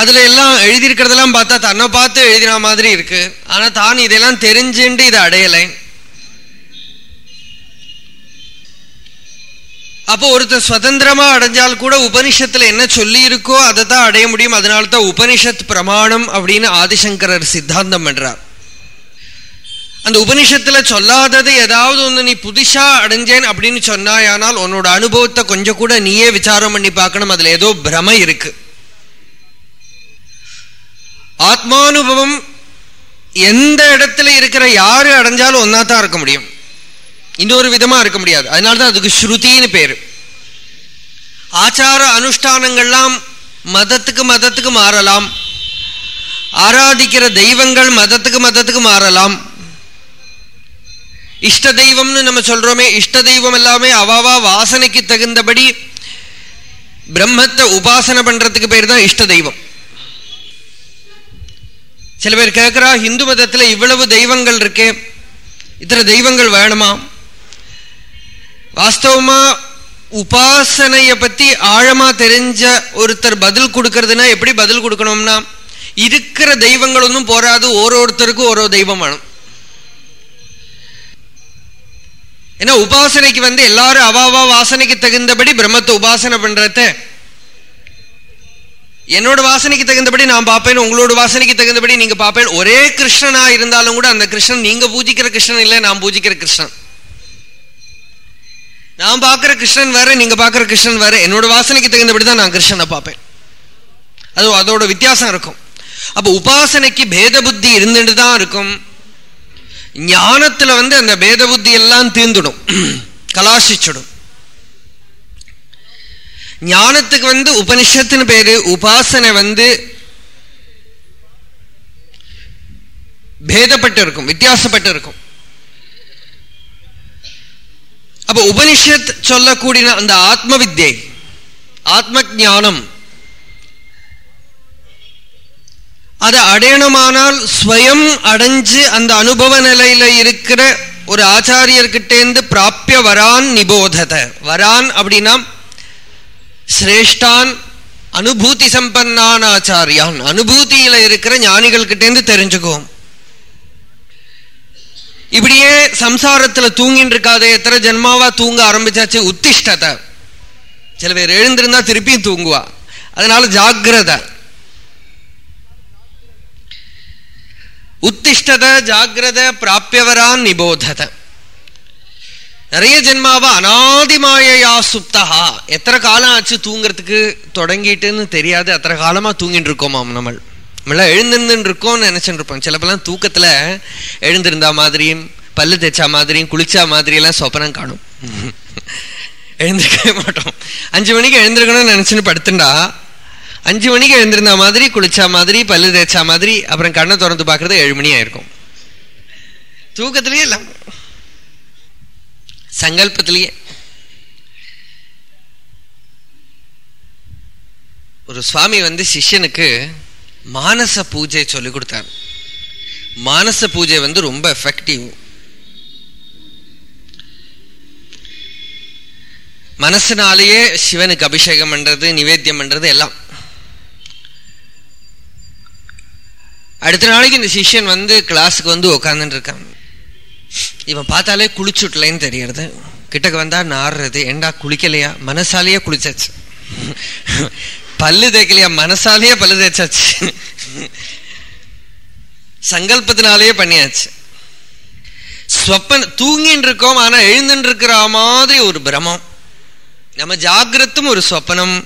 அதில் எல்லாம் எழுதியிருக்கிறதெல்லாம் பார்த்தா தன்னை பார்த்து எழுதின மாதிரி இருக்கு. ஆனால் தான் இதெல்லாம் தெரிஞ்சுண்டு இதை அடையலை. அப்போ ஒருத்தர் சுதந்திரமா அடைஞ்சால் கூட உபனிஷத்துல என்ன சொல்லி இருக்கோ அதை தான் அடைய முடியும். அதனால தான் உபனிஷத் பிரமாணம் அப்படின்னு ஆதிசங்கரர் சித்தாந்தம் பண்றார். அந்த உபனிஷத்துல சொல்லாதது ஏதாவது ஒன்று நீ புதுசா அடைஞ்சேன் அப்படின்னு சொன்னாயானால் உன்னோட அனுபவத்தை கொஞ்சம் கூட நீயே விசாரம் பண்ணி பார்க்கணும். அதுல ஏதோ பிரம இருக்குது ஆத்மானுபவம் எந்த இடத்துல இருக்கிற யாரு அடைஞ்சாலும் ஒன்னா தான் இருக்க முடியும். இன்னொரு விதமா இருக்க முடியாது. அதனால்தான் அதுக்கு ஸ்ருதின்னு பேரு. ஆச்சார அனுஷ்டானங்கள்லாம் மதத்துக்கு மதத்துக்கு மாறலாம். ஆராதிக்கிற தெய்வங்கள் மதத்துக்கு மதத்துக்கு மாறலாம். இஷ்ட தெய்வம்னு நம்ம சொல்றோமே இஷ்ட தெய்வம் எல்லாமே அவாவா வாசனைக்கு தகுந்தபடி பிரம்மத்தை உபாசனை பண்றதுக்கு பேர் தான் இஷ்ட தெய்வம். சில பேர் கேட்குறா இந்து மதத்தில் இவ்வளவு தெய்வங்கள் இருக்கே இத்தனை தெய்வங்கள் வேணுமா? வாஸ்தவமா உபாசனையை பற்றி ஆழமாக தெரிஞ்ச ஒருத்தர் பதில் கொடுக்கறதுனா எப்படி பதில் கொடுக்கணும்னா இருக்கிற தெய்வங்கள் ஒன்றும் போராது ஒரு ஒருத்தருக்கும் ஒரு தெய்வம் வேணும். ஏன்னா உபாசனைக்கு வந்து எல்லாரும் அவாவா வாசனைக்கு தகுந்தபடி பிரம்மத்தை உபாசனை பண்ணுறத என்னோட வாசனைக்கு தகுந்தபடி நான் பார்ப்பேன் உங்களோட வாசனைக்கு தகுந்தபடி நீங்க பார்ப்பேன். ஒரே கிருஷ்ணனா இருந்தாலும் கூட அந்த கிருஷ்ணன் நீங்க பூஜிக்கிற கிருஷ்ணன் இல்லை நான் பூஜிக்கிற கிருஷ்ணன். நான் பார்க்கிற கிருஷ்ணன் வேற நீங்க பார்க்கிற கிருஷ்ணன் வேற. என்னோட வாசனைக்கு தகுந்தபடி தான் நான் கிருஷ்ணனை பார்ப்பேன். அது அதோட வித்தியாசம் இருக்கும். அப்ப உபாசனைக்கு பேத புத்தி இருந்துட்டு தான் இருக்கும். ஞானத்துல வந்து அந்த பேத புத்தி எல்லாம் தீர்ந்துடும். (clears throat) கலாசிச்சிடும். ஞானத்துக்கு வந்து உபனிஷத்துன்னு பேரு உபாசனை வந்து பேதப்பட்டு இருக்கும் வித்தியாசப்பட்டு இருக்கும் அப்ப உபனிஷத் சொல்லக்கூடிய அந்த ஆத்ம வித்யை ஆத்ம ஜானம் அதை அடையணுமானால் ஸ்வயம் அடைஞ்சு அந்த அனுபவ நிலையில இருக்கிற ஒரு ஆச்சாரியர்கிட்டேந்து பிராப்பிய வரான் நிபோதத. வரான் அப்படின்னா சிரேஷ்டான் அனுபூதி சம்பன்னான ஆச்சாரியான். அனுபூதியில இருக்கிற ஞானிகள் கிட்டேந்து தெரிஞ்சுக்குவோம். இப்படியே சம்சாரத்துல தூங்கின்னு இருக்காதே எத்தனை ஜென்மாவா தூங்க ஆரம்பிச்சாச்சு? உத்திஷ்டத. சில பேர் எழுந்திருந்தா திருப்பியும் தூங்குவா. அதனால ஜாகிரத உத்திஷ்டத ஜாகிரத பிராப்பியவரான் நிபோதத்தை நிறைய ஜென்மாவா? அனாதிமாயா சுப்தகா எத்தனை காலம் ஆச்சு தூங்குறதுக்கு? தொடங்கிட்டுன்னு தெரியாது. அத்தனை காலமா தூங்கிட்டு இருக்கோமாம் நம்ம நம்மளாம் எழுந்திருந்துன்னு இருக்கோம்னு நினைச்சுட்டு இருப்போம். சிலப்பெல்லாம் தூக்கத்துல எழுந்திருந்தா மாதிரியும் பல்லு தேய்ச்சா மாதிரியும் குளிச்சா மாதிரியெல்லாம் சொப்பனம் காணும். எழுந்திருக்கவே மாட்டோம். அஞ்சு மணிக்கு எழுந்திருக்கணும்னு நினைச்சுன்னு படுத்துண்டா அஞ்சு மணிக்கு எழுந்திருந்த மாதிரி குளிச்சா மாதிரி பல்லு தேய்ச்சா மாதிரி அப்புறம் கண்ணை திறந்து பார்க்கறது ஏழு மணி ஆயிருக்கும். தூக்கத்திலேயே இல்லை சங்கல்பத்திலேயே. ஒரு சுவாமி வந்து சிஷ்யனுக்கு மானச பூஜை சொல்லி கொடுத்தார். மானச பூஜை வந்து ரொம்ப எஃபெக்டிவ் மனசுனாலேயே சிவனுக்கு அபிஷேகம் பண்றது நிவேத்தியம் பண்றது எல்லாம். அடுத்த நாளைக்கு இந்த சிஷ்யன் வந்து கிளாஸுக்கு வந்து உக்காந்துட்டு இருக்கான். இவன் பார்த்தாலே குளிச்சுட்டலேன்னு தெரியறது. கிட்டக்கு வந்தா நாடுறது ஏண்டா குளிக்கலையா? மனசாலேயே குளிச்சாச்சு. பல்லு தேய்க்கலையா? மனசாலேயே பல்லு தேய்ச்சாச்சு. சங்கல்பத்தினாலேயே பண்ணியாச்சு. சொப்பன் தூங்கின்னு இருக்கோம் ஆனா எழுந்துட்டு இருக்கிற மாதிரி ஒரு பிரமம். நம்ம ஜாகிரத்தும் ஒரு சொப்பனம்.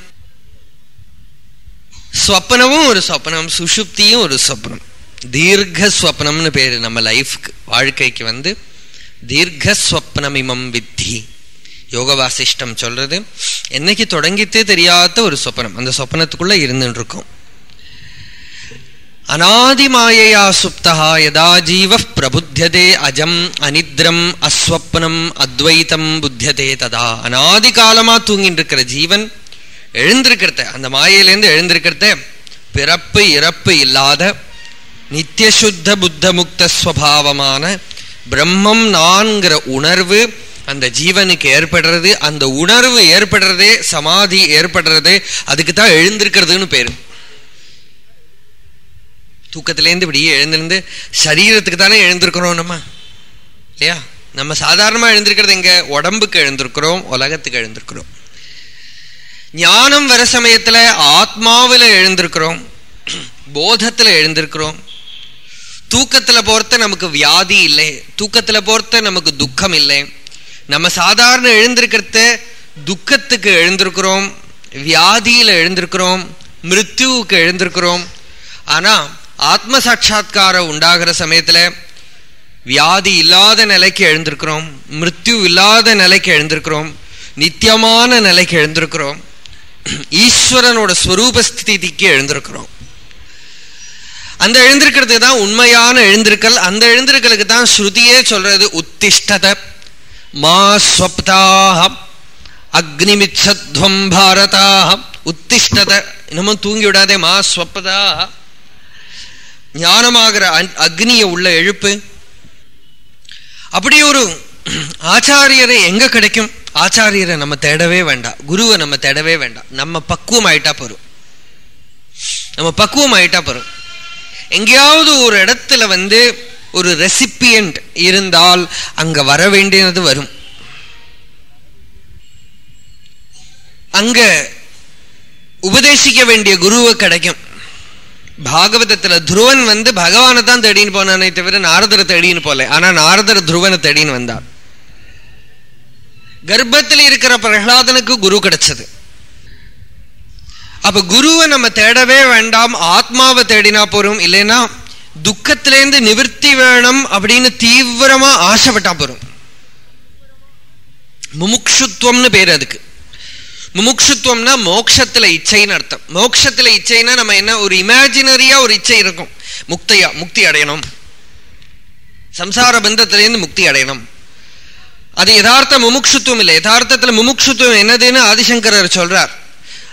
ஸ்வப்னமும் ஒரு சொப்பனம். சுஷுப்தியும் ஒரு சொப்பனம். தீர்க்கஸ்வப்னம்னு பேர் நம்ம லைஃப்க்கு வாழ்க்கைக்கு வந்து தீர்க்கஸ்வப்னமிமம் வித்தி. யோக வாசிஷ்டம் சொல்றது என்னைக்கு தொடங்கித்தே தெரியாத ஒரு சொப்பனம் அந்த சொப்பனத்துக்குள்ள இருந்துட்டு இருக்கும் அநாதிமாயையா சுப்தா யதா ஜீவ பிரபுத்தியதே அஜம் அனித்ரம் அஸ்வப்னம் அத்வைத்தம் புத்தியதே ததா. அநாதி காலமா தூங்கிட்டு இருக்கிற ஜீவன் எழுந்திருக்கிறத அந்த மாயையிலேருந்து எழுந்திருக்கிறத பிறப்பு இறப்பு இல்லாத நித்தியசுத்த புத்த முக்த ஸ்வபாவமான பிரம்மம் நான்கிற உணர்வு அந்த ஜீவனுக்கு ஏற்படுறது அந்த உணர்வு ஏற்படுறதே சமாதி ஏற்படுறது அதுக்கு தான் எழுந்திருக்கிறதுன்னு பேரு. தூக்கத்திலேருந்து இப்படியே எழுந்திருந்து சரீரத்துக்கு தானே எழுந்திருக்கிறோம் நம்ம? இல்லையா? நம்ம சாதாரணமா எழுந்திருக்கிறது எங்க? உடம்புக்கு எழுந்திருக்கிறோம் உலகத்துக்கு எழுந்திருக்கிறோம். ஞானம் வர சமயத்துல ஆத்மாவில் எழுந்திருக்கிறோம் (clears throat) போதத்துல எழுந்திருக்கிறோம் தூக்கத்துல பொறுத்த நமக்கு வியாதி இல்லை. தூக்கத்துல பொறுத்த நமக்கு துக்கம் இல்லை. நம்ம சாதாரண எழுந்திருக்கிறத துக்கத்துக்கு எழுந்திருக்கிறோம் வியாதியில எழுந்திருக்கிறோம் மிருத்யுவுக்கு எழுந்திருக்கிறோம். ஆனா ஆத்ம சாட்சா்காரம் உண்டாகிற சமயத்துல வியாதி இல்லாத நிலைக்கு எழுந்திருக்கிறோம் மிருத்யு இல்லாத நிலைக்கு எழுந்திருக்கிறோம் நித்தியமான நிலைக்கு எழுந்திருக்கிறோம். ஈஸ்வரனோட ஸ்வரூபஸ்திதிக்கு எழுந்திருக்கிறோம். அந்த எழுந்திருக்கிறதுக்கு தான் உண்மையான எழுந்திருக்கல். அந்த எழுந்திருக்கலுக்கு தான் ஸ்ருதியே சொல்றது உத்திஷ்டத. மா ஸ்வப்தாகம் அக்னிமிச்சத்வம் பாரதாகம் உத்திஷ்டத. இன்னமும் தூங்கி விடாதே மா ஸ்வப்தாக ஞானமாகிற அக்னிய உள்ள எழுப்பு. அப்படி ஒரு ஆச்சாரியரை எங்க கிடைக்கும்? ஆச்சாரியரை நம்ம தேடவே வேண்டாம். குருவை நம்ம தேடவே வேண்டாம். நம்ம பக்குவம் ஆயிட்டா போறோம் நம்ம பக்குவம் ஆயிட்டா போறோம் எங்கேயாவது ஒரு இடத்துல வந்து ஒரு ரெசிபியன்ட் இருந்தால் அங்க வர வேண்டியது வரும். அங்க உபதேசிக்க வேண்டிய குருவை கிடைக்கும். பாகவதத்துல துருவன் வந்து பகவானை தான் தேடின்னு போனானே தவிர நாரதரை தேடின்னு போல ஆனா நாரதர் துருவனை தேடின்னு வந்தார். கர்ப்பத்தில் இருக்கிற பிரகலாதனுக்கு குரு கிடைச்சது. அப்ப குருவை நம்ம தேடவே வேண்டாம் ஆத்மாவை தேடினா போறோம் இல்லைன்னா துக்கத்திலேருந்து நிவர்த்தி வேணும் அப்படின்னு தீவிரமா ஆசைப்பட்டா போறோம். முமுக்ஷுத்துவம்னு பேர் அதுக்கு. முமுக்ஷுத்வம்னா மோக்ஷத்துல இச்சைன்னு அர்த்தம். மோக்ஷத்துல இச்சைன்னா நம்ம என்ன ஒரு இமேஜினரியா ஒரு இச்சை இருக்கும். முக்தையா முக்தி அடையணும். சம்சார பந்தத்திலேருந்து முக்தி அடையணும். அது யதார்த்த முமுக்ஷுத்துவம் இல்லை. யதார்த்தத்தில் முமுக்ஷுத்துவம் என்னதுன்னு ஆதிசங்கரர் சொல்றார்.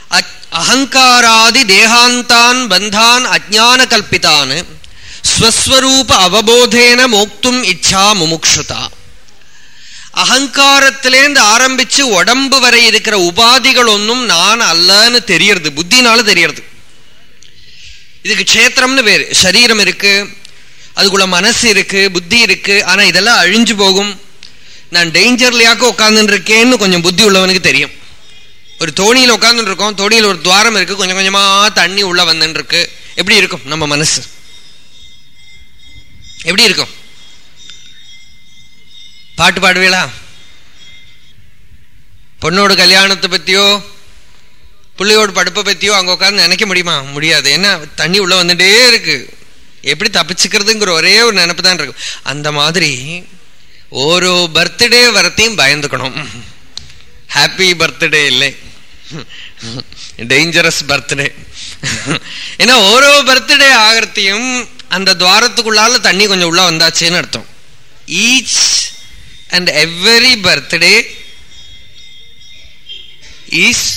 அகங்காராதி தேகாந்தான் பந்தான் அஜான கல்பித்தான். ஸ்வஸ்வரூப அவபோதேன மோக்தும் இச்சா முமுக்ஷுதா. அகங்காரத்திலேருந்து ஆரம்பிச்சு உடம்பு வரை இருக்கிற உபாதிகள் ஒன்றும் நான் அல்லன்னு தெரியறது புத்தினால தெரியறது. இதுக்கு க்ஷேத்திரம்னு பேர். சரீரம் இருக்கு அதுக்குள்ள மனசு இருக்கு புத்தி இருக்கு ஆனா இதெல்லாம் அழிஞ்சு போகும். நான் டேஞ்சர்லையாக்க உட்காந்துருக்கேன்னு கொஞ்சம் புத்தி உள்ளவனுக்கு தெரியும். ஒரு தோணியில் உட்காந்துருக்கோம் தோணியில் ஒரு துவாரம் இருக்குது கொஞ்சம் கொஞ்சமாக தண்ணி உள்ளே வந்துட்டுருக்கு. எப்படி இருக்கும்? நம்ம மனசு. எப்படி இருக்கும்? பாட்டு பாடுவீங்களா பொண்ணோட கல்யாணத்தை பற்றியோ பிள்ளையோட படுப்பை பற்றியோ அங்கே உட்காந்து நினைக்க முடியுமா? முடியாது. ஏன்னா தண்ணி உள்ளே வந்துட்டே இருக்கு. எப்படி தப்பிச்சுக்கிறதுங்கிற ஒரே ஒரு நினப்பு தான் இருக்கும் அந்த மாதிரி ஒரு பர்த்டே வரத்தையும் பயந்துக்கணும். ஹாப்பி பர்த்டே இல்லை. டேஞ்சரஸ் பர்த்டே ஏன்னா ஓரோ பர்த்டே ஆகிறத்தையும் அந்த துவாரத்துக்குள்ளால தண்ணி கொஞ்சம் உள்ள வந்தாச்சுன்னு அர்த்தம். Each and every birthday is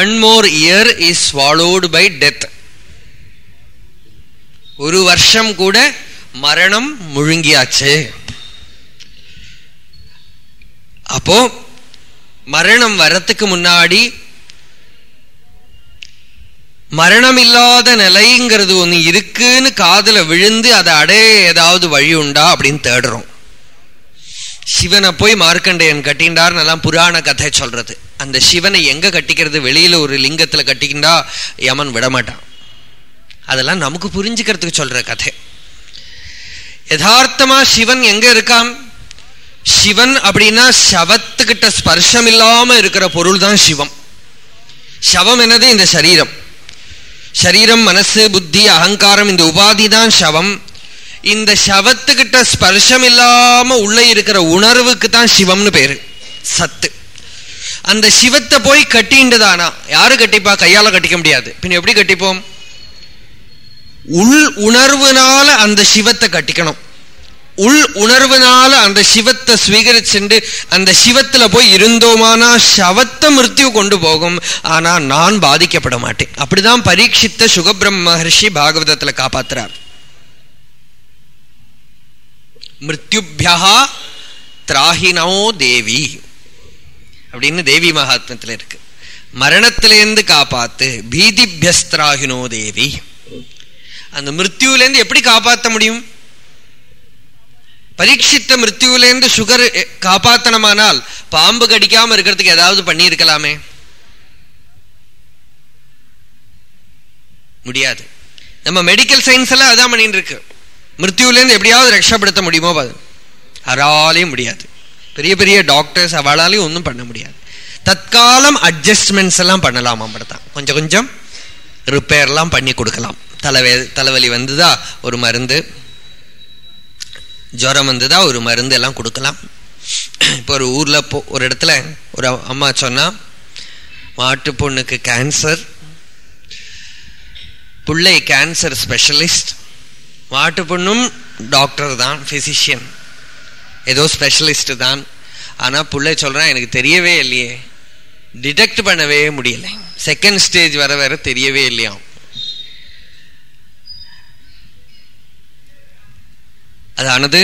one more year is followed by death ஒரு வருஷம் கூட மரணம் முழுங்கியாச்சு. அப்போ மரணம் வரத்துக்கு முன்னாடி மரணம் இல்லாத நிலைங்கிறது ஒன்று இருக்குன்னு காதில் விழுந்து அதை அடைய ஏதாவது வழி உண்டா அப்படின்னு தேடுறோம். சிவனை போய் மார்க்கண்டேயன் கட்டிண்டார் எல்லாம் புராண கதை சொல்றது. அந்த சிவனை எங்க கட்டிக்கிறது? வெளியில ஒரு லிங்கத்துல கட்டிக்கிண்டா யமன் விடமாட்டான். அதெல்லாம் நமக்கு புரிஞ்சுக்கிறதுக்கு சொல்ற கதை. யதார்த்தமா சிவன் எங்க இருக்கான்? சிவன் அப்படின்னா சவத்துக்கிட்ட ஸ்பர்ஷம் இல்லாம இருக்கிற பொருள் தான் சிவம். சவம் என்னது? இந்த சரீரம். சரீரம் மனசு புத்தி அகங்காரம் இந்த உபாதி தான் சவம். இந்த சவத்துக்கிட்ட ஸ்பர்ஷம் இல்லாம உள்ள இருக்கிற உணர்வுக்கு தான் சிவம்னு பேரு. சத்து. அந்த சிவத்தை போய் கட்டின்றதானா யாரு கட்டிப்பா? கையால கட்டிக்க முடியாது. பின் எப்படி கட்டிப்போம்? உள் உணர்வுனால அந்த சிவத்தை கட்டிக்கணும். உள் உணர்வுனால அந்த சிவத்தை ஸ்வீகரிச்சுண்டு அந்த சிவத்துல போய் இருந்தோமானா சவத்தை மிருத்யு கொண்டு போகும். ஆனா நான் பாதிக்கப்பட மாட்டேன். அப்படிதான் பரீட்சித்த சுகபிரம் மகர்ஷி பாகவதத்துல காப்பாத்துறார். மிருத்யுபியா திராகினோ தேவி அப்படின்னு தேவி மகாத்மத்துல இருக்கு. மரணத்திலேருந்து காப்பாத்து பீதிபியஸ்திராகினோ தேவி. அந்த மிருத்யூலேருந்து எப்படி காப்பாற்ற முடியும்? பரீட்சித்த மிருத்யுலேருந்து சுகர் காப்பாத்தனமானால் பாம்பு கடிக்காம இருக்கிறதுக்கு ஏதாவது பண்ணியிருக்கலாமே? முடியாது. நம்ம மெடிக்கல் சயின்ஸ் எல்லாம் அதான் பண்ணிட்டு இருக்கு மிருத்யுலேருந்து எப்படியாவது ரட்சப்படுத்த முடியுமோ அது அறாலையும் முடியாது. பெரிய பெரிய டாக்டர்ஸ் அவளாலையும் ஒன்றும் பண்ண முடியாது. தற்காலம் அட்ஜஸ்ட்மெண்ட்ஸ் எல்லாம் பண்ணலாம் அப்படித்தான் கொஞ்சம் கொஞ்சம் ரிப்பேர்லாம் பண்ணி கொடுக்கலாம். தலைவே தலைவலி வந்துதா ஒரு மருந்து. ஜுரம் வந்துதா ஒரு மருந்து எல்லாம் கொடுக்கலாம். இப்போ ஒரு ஊரில் போ ஒரு இடத்துல ஒரு அம்மா சொன்னா மாட்டு பொண்ணுக்கு கேன்சர் பிள்ளை கேன்சர் ஸ்பெஷலிஸ்ட் மாட்டு பொண்ணும் டாக்டர் தான் ஃபிசிஷியன் ஏதோ ஸ்பெஷலிஸ்ட் தான். ஆனால் பிள்ளை சொல்கிறான் எனக்கு தெரியவே இல்லையே. டிடெக்ட் பண்ணவே முடியல. செகண்ட் ஸ்டேஜ் வர வர தெரியவே இல்லையாம். அதானது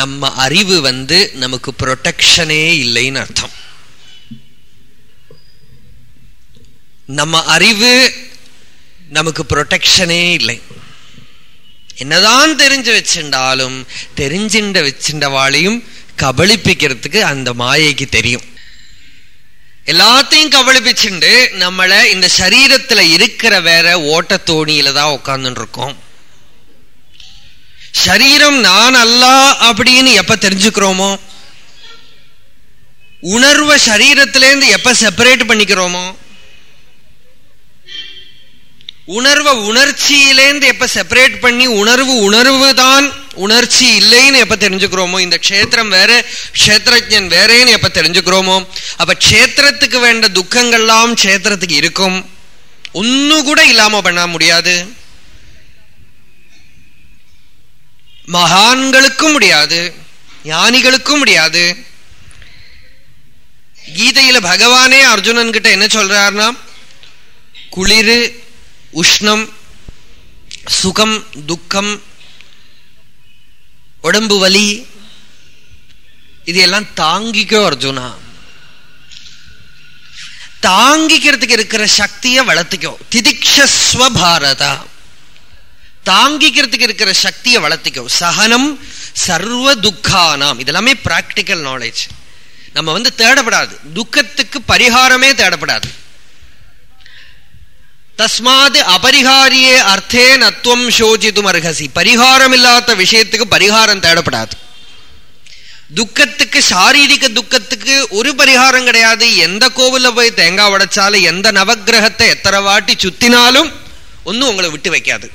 நம்ம அறிவு வந்து நமக்கு ப்ரொடெக்ஷனே இல்லைன்னு அர்த்தம். நம்ம அறிவு நமக்கு ப்ரொடெக்ஷனே இல்லை. என்னதான் தெரிஞ்சு வச்சிருந்தாலும் தெரிஞ்சின்ற வச்சிருந்தவாளையும் கபளிப்பிக்கிறதுக்கு அந்த மாயைக்கு தெரியும். எல்லாத்தையும் கபளிப்பிச்சுண்டு நம்மளை இந்த சரீரத்தில் இருக்கிற வேற ஓட்ட தோணியில தான் உட்காந்துருக்கோம் இருக்கோம் சரீரம் நான் அல்ல அப்படின்னு எப்ப தெரிஞ்சுக்கிறோமோ? உணர்வை சரீரத்திலேருந்து எப்ப செப்பரேட் பண்ணிக்கிறோமோ? உணர்வை உணர்ச்சியிலேருந்து எப்ப செப்பரேட் பண்ணி உணர்வு உணர்வு தான் உணர்ச்சி இல்லைன்னு எப்ப தெரிஞ்சுக்கிறோமோ? இந்த க்ஷேத்திரம் வேற க்ஷேத்திரஜன் வேறேன்னு எப்ப தெரிஞ்சுக்கிறோமோ? அப்ப க்ஷேத்திரத்துக்கு வேண்ட துக்கங்கள்லாம் க்ஷேத்திரத்துக்கு இருக்கும். ஒன்னு கூட இல்லாம பண்ண முடியாது. மகான்களுக்கும் முடியாது ஞானிகளுக்கும் முடியாது. கீதையில பகவானே அர்ஜுனன் கிட்ட என்ன சொல்றாருன்னா குளிர் உஷ்ணம் சுகம் துக்கம் உடம்பு வலி இது எல்லாம் தாங்கிக்கோ அர்ஜுனா. தாங்கிக்கிறதுக்கு இருக்கிற சக்தியை வளர்த்துக்கோ. திதிக்ஷஸ்வ பாரதா தாங்கிக்கிறதுக்கு இருக்கிற சக்தியை வளர்த்திக்கோ. சகனம் சர்வ துக்கானாம். இதெல்லாமே பிராக்டிக்கல் நாலேஜ் நம்ம வந்து தேடப்படாது. துக்கத்துக்கு பரிகாரமே தேடப்படாது. தஸ்மாது அபரிகாரியே அர்த்தே நத்துவம் சோஜித்தும் அருகசி. பரிகாரம் இல்லாத விஷயத்துக்கு பரிகாரம் தேடப்படாது. துக்கத்துக்கு சாரீரிக துக்கத்துக்கு ஒரு பரிகாரம் கிடையாது. எந்த கோவில போய் தேங்காய் உடைச்சாலும் எந்த நவகிரகத்தை எத்தனை வாட்டி சுத்தினாலும் ஒன்னும் உங்களை விட்டு வைக்காது.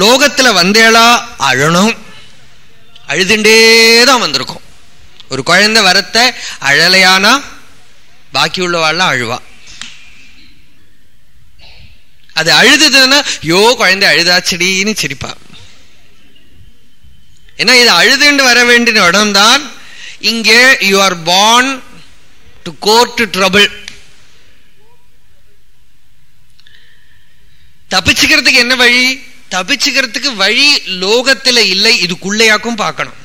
லோகத்துல வந்தேளா அழணும். அழுதுண்டே தான் வந்திருக்கும். ஒரு குழந்தை வரத்த அழலையானா பாக்கி உள்ளவாள்லாம் அழுவா. அது அழுதுதுன்னா யோ குழந்தை அழுதாச்சடின்னு சிரிப்பா. ஏன்னா இது அழுதுண்டு வர வேண்டிய இடம்தான் இங்கே you are born to court trouble தப்பிச்சுக்கிறதுக்கு என்ன வழி? தப்பிச்சுக்கிறதுக்கு வழி லோகத்துல இல்லை இதுக்குள்ளையாக்கும் பார்க்கணும்.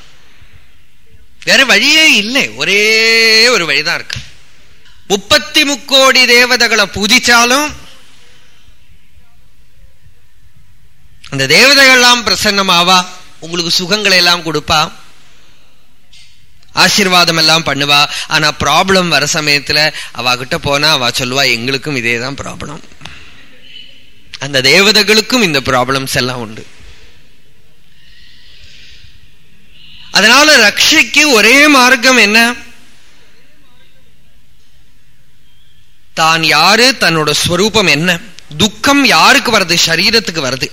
வேற வழியே இல்லை. ஒரே ஒரு வழிதான் இருக்கு. முப்பத்தி முக்கோடி தேவதைகளை பூஜிச்சாலும் அந்த தேவதைகள்லாம் பிரசன்னமாவா? உங்களுக்கு சுகங்களை எல்லாம் கொடுப்பா? ஆசீர்வாதம் எல்லாம் பண்ணுவா? ஆனா ப்ராப்ளம் வர சமயத்துல அவகிட்ட போனா அவ சொல்லுவா எங்களுக்கும் இதே தான் ப்ராப்ளம் அந்த தேவதைகளுக்கும் இந்த ப்ராப்ளம்ஸ் எல்லாம் உண்டு. அதனால ரக்ஷைக்கு ஒரே மார்க்கம் என்ன? தான் யாரு தன்னோட ஸ்வரூபம் என்ன? துக்கம் யாருக்கு வருது? சரீரத்துக்கு வருது.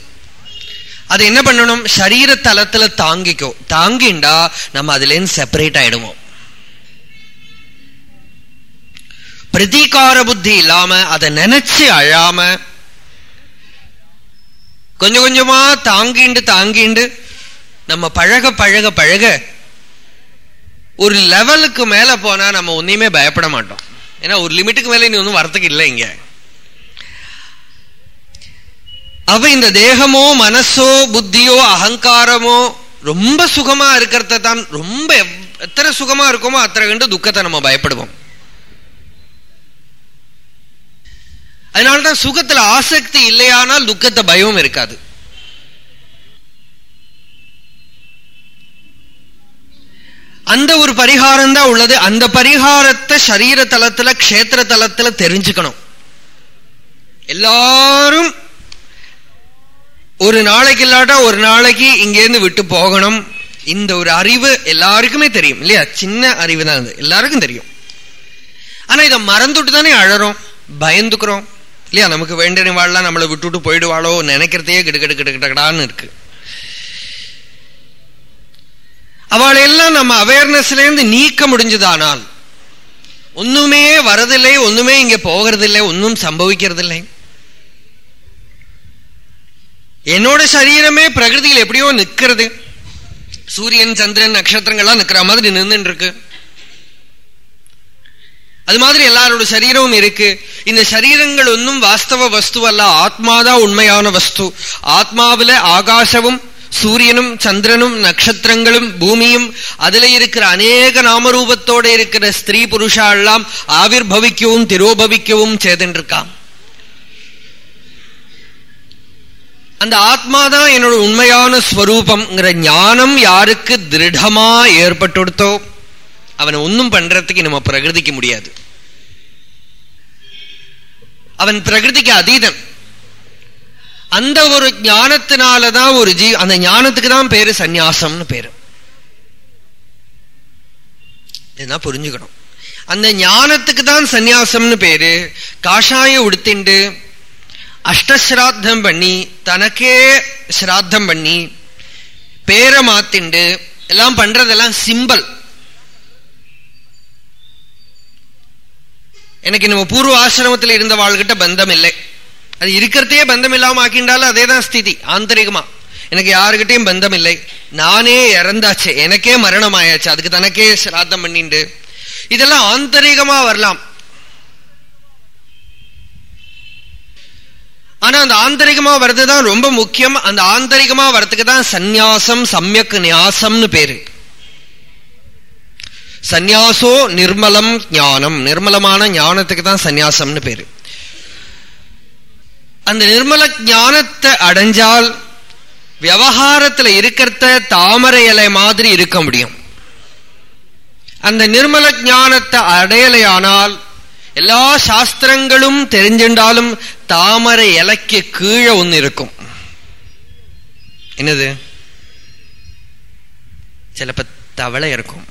அது என்ன பண்ணணும்? சரீர தளத்துல தாங்கிக்கோ தாங்கிண்டா நம்ம அதுல இருந்து செப்பரேட் ஆயிடுவோம். பிரதீகார புத்தி இல்லாம அதை நினைச்சு அழாம கொஞ்சம் கொஞ்சமா தாங்கிண்டு தாங்கிண்டு நம்ம பழக பழக பழக ஒரு லெவலுக்கு மேல போனா நம்ம ஒன்னையுமே பயப்பட மாட்டோம். ஏன்னா ஒரு லிமிட்டுக்கு மேல நீ ஒன்றும் வரத்துக்கு இல்லை இங்க. அவ இந்த தேகமோ மனசோ புத்தியோ அகங்காரமோ ரொம்ப சுகமா இருக்கிறத தான் ரொம்ப எத்தனை சுகமா இருக்குமோ அத்தனை கண்டு துக்கத்தை நம்ம பயப்படுவோம். அதனாலதான் சுகத்துல ஆசக்தி இல்லையானால் துக்கத்தை பயமும் இருக்காது. அந்த ஒரு பரிகாரம் தான் உள்ளது. அந்த பரிகாரத்தை சரீர தலத்துல கஷேத்திர தலத்துல தெரிஞ்சுக்கணும். எல்லாரும் ஒரு நாளைக்கு இல்லாட்டா ஒரு நாளைக்கு இங்கேருந்து விட்டு போகணும். இந்த ஒரு அறிவு எல்லாருக்குமே தெரியும் இல்லையா? சின்ன அறிவு தான் எல்லாருக்கும் தெரியும். ஆனா இதை மறந்துட்டு தானே அழறோம் பயந்துக்கிறோம். இல்லையா? நமக்கு வேண்டிய வாழலாம் நம்மளை விட்டுட்டு போயிடுவாளோ? நினைக்கிறதையே கிடுக்கிடு கிடுக்கிட்டடான்னு இருக்கு. அவளையெல்லாம் நம்ம அவேர்னஸ்ல இருந்து நீக்க முடிஞ்சதானால் ஒண்ணுமே வரதில்லை ஒண்ணுமே இங்க போகிறதில்லை ஒன்னும் சம்பவிக்கிறதில்லை. என்னோட சரீரமே பிரகிருதியில் எப்படியோ நிற்கிறது. சூரியன் சந்திரன் நட்சத்திரங்கள்லாம் நிற்கிற மாதிரி நின்றுட்டு இருக்கு. அது மாதிரி எல்லாரோட சரீரமும் இருக்கு. இந்த சரீரங்கள் ஒன்றும் வாஸ்தவ வஸ்து அல்ல ஆத்மாதான் உண்மையான வஸ்து. ஆத்மாவில ஆகாசமும் சூரியனும் சந்திரனும் நட்சத்திரங்களும் பூமியும் அதுல இருக்கிற அநேக நாமரூபத்தோட இருக்கிற ஸ்திரீ புருஷா எல்லாம் ஆவிர் பவிக்கவும் திரோபவிக்கவும் சேதன்றிருக்கான் அந்த ஆத்மாதான் என்னோட உண்மையான ஸ்வரூபம்ங்கிற ஞானம் யாருக்கு திருடமா ஏற்பட்டுடுத்தோ? அவனை ஒன்னும் பண்றதுக்கு நம்ம பிரகிருதிக்க முடியாது. அவன் பிரகிருதிக்கு அதீதன். அந்த ஒரு ஞானத்தினாலதான் ஒரு ஜீ அந்த ஞானத்துக்கு தான் பேரு சந்நியாசம்னு பேரு. இதுதான் புரிஞ்சுக்கணும். அந்த ஞானத்துக்கு தான் சந்நியாசம்னு பேரு காஷாய உடுத்திண்டு அஷ்டஸ்ராத்தம் பண்ணி தனக்கே ஸ்ராத்தம் பண்ணி பேரை மாத்திண்டு எல்லாம் பண்றதெல்லாம் சிம்பல். எனக்கு நம்ம பூர்வ ஆசிரமத்தில் இருந்த வாழ்கிட்ட பந்தம் இல்லை அது இருக்கிறதே பந்தம் இல்லாம ஆக்கின்றாலும் அதே தான் ஸ்திதி ஆந்தரிகமா. எனக்கு யாருக்கிட்டையும் பந்தம் இல்லை நானே இறந்தாச்சு எனக்கே மரணம் ஆயாச்சு அதுக்கு தனக்கே சிராத்தம் பண்ணிண்டு. இதெல்லாம் ஆந்தரிகமா வரலாம். ஆனா அந்த ஆந்தரிகமா வர்றதுதான் ரொம்ப முக்கியம். அந்த ஆந்தரிகமா வர்றதுக்கு தான் சந்நியாசம் சமயக் நியாசம்னு பேரு. சந்நியாசோ நிர்மலம் ஞானம். நிர்மலமான ஞானத்துக்கு தான் சந்நியாசம்னு பேரு. அந்த நிர்மல ஞானத்தை அடைஞ்சால் விவகாரத்துல இருக்கிறத தாமரை இலை மாதிரி இருக்க முடியும். அந்த நிர்மல ஞானத்தை அடையலையானால் எல்லா சாஸ்திரங்களும் தெரிஞ்சின்றாலும் தாமரை இலைக்கு கீழே ஒன்று இருக்கும். என்னது? சிலப்ப தவளை இருக்கும்.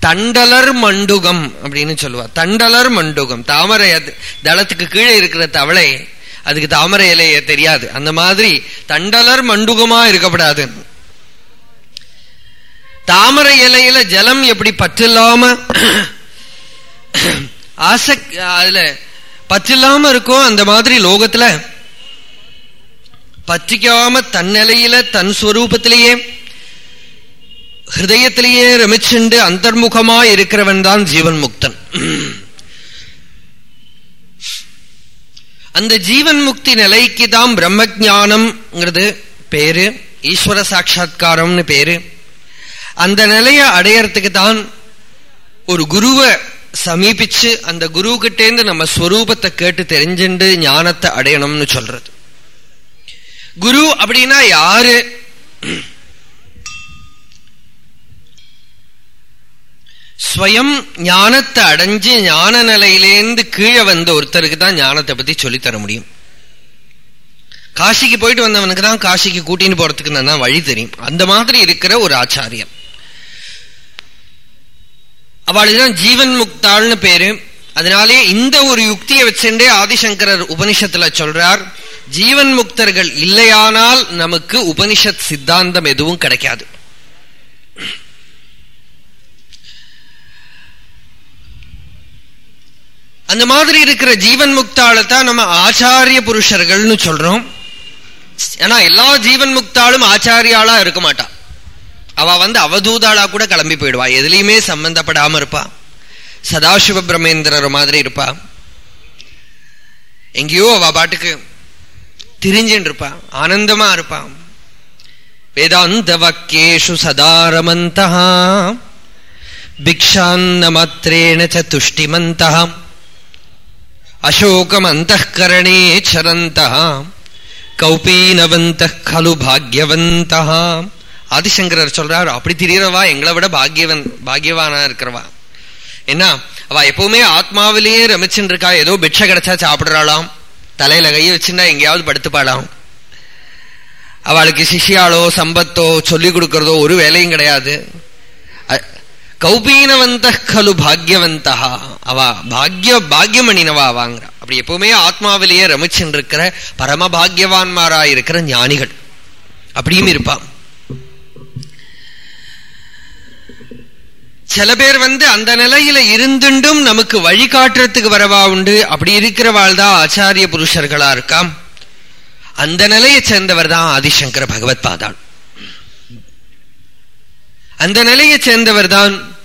தண்டலர் மண்டுகம் அப்படின்னு சொல்லுவா. தண்டலர் மண்டுகம். தாமரை தளத்துக்கு கீழே இருக்கிற தவளை அதுக்கு தாமரை இலைய தெரியாது. அந்த மாதிரி தண்டலர் மண்டுகமா இருக்கப்படாது. தாமரை இலையில ஜலம் எப்படி பற்றில்லாம ஆசை அதுல பற்றில்லாம இருக்கோ அந்த மாதிரி லோகத்துல பற்றிக்காம தன்னிலையில தன் ஸ்வரூபத்திலேயே ஹிருதயத்திலேயே ரமிச்சுண்டு அந்தர்முகமா இருக்கிறவன் தான் ஜீவன் முக்தன் அந்த ஜீவன் முக்தி நிலைக்கு தான் பிரம்ம ஜானம்ங்கிறது பேரு ஈஸ்வர சாட்சா்காரம்னு பேரு. அந்த நிலையை அடையறதுக்கு தான் ஒரு குருவை சமீபிச்சு அந்த குரு கிட்டேந்து நம்ம ஸ்வரூபத்தை கேட்டு தெரிஞ்சுண்டு ஞானத்தை அடையணும்னு சொல்றது. குரு அப்படின்னா யாரு? ஸ்வயம் ஞானத்தை அடைஞ்சு ஞான நிலையிலேருந்து கீழே வந்த ஒருத்தருக்கு தான் ஞானத்தை பத்தி சொல்லித்தர முடியும். காசிக்கு போயிட்டு வந்தவனுக்கு தான் காசிக்கு கூட்டின்னு போறதுக்கு தான் வழி தெரியும். அந்த மாதிரி இருக்கிற ஒரு ஆச்சாரியம். அவளுக்கு தான் ஜீவன் முக்தாள்னு பேரு. அதனாலே இந்த ஒரு யுக்தியை வச்சுட்டே ஆதிசங்கரர் உபனிஷத்துல சொல்றார் ஜீவன் முக்தர்கள் இல்லையானால் நமக்கு உபனிஷத் சித்தாந்தம் எதுவும் கிடைக்காது. அந்த மாதிரி இருக்கிற ஜீவன் முக்தாளை தான் நம்ம ஆச்சாரிய புருஷர்கள்னு சொல்றோம். ஏன்னா எல்லா ஜீவன் முக்தாலும் ஆச்சாரியாளா இருக்க மாட்டா. அவ வந்து அவதூதாளா கூட கிளம்பி போயிடுவா. எதுலையுமே சம்பந்தப்படாம இருப்பா. சதாசிவ பிரமேந்திரர் மாதிரி இருப்பா. எங்கேயோ அவ பாட்டுக்கு திரிஞ்சுட்டு இருப்பா. ஆனந்தமா இருப்பா. வேதாந்த வக்கேஷு சதா ரமந்தா பிக்ஷாந்த மாத்திரேன துஷ்டிமந்தகாம் அசோகமந்தகரணே சரந்த கௌபீனவந்த கலு பாக்யவந்த ஆதிசங்கரர் சொல்றார் அப்படி தெரியறவா எங்களை விட பாக்யவன் பாக்யவானா இருக்கிறவா? என்ன? அவ எப்பவுமே ஆத்மாவிலேயே ரமிச்சுட்டு இருக்கா ஏதோ பிட்சை கிடைச்சா சாப்பிடுறாளாம். தலையில கையை வச்சுட்டா எங்கேயாவது படுத்துப்பாளாம் அவளுக்கு சிஷியாலோ சம்பத்தோ சொல்லிக் கொடுக்கறதோ ஒரு வேலையும் கிடையாது. கௌபீனவந்த கலு பாக்யவந்தா அவா பாக்ய பாக்யமணினவா வாங்குறா. அப்படி எப்பவுமே ஆத்மாவிலேயே ரமிச்சுட்டு இருக்கிற பரம பாக்யவான்மாரா இருக்கிற ஞானிகள். அப்படியும் இருப்பான் சில பேர் வந்து அந்த நிலையில இருந்துண்டும் நமக்கு வழிகாட்டுறதுக்கு வரவா உண்டு. அப்படி இருக்கிறவாள் தான் ஆச்சாரிய புருஷர்களா இருக்காம். அந்த நிலையை சேர்ந்தவர் தான் ஆதிசங்கர பகவத் பாதாள். அந்த நிலையை சேர்ந்தவர் தான்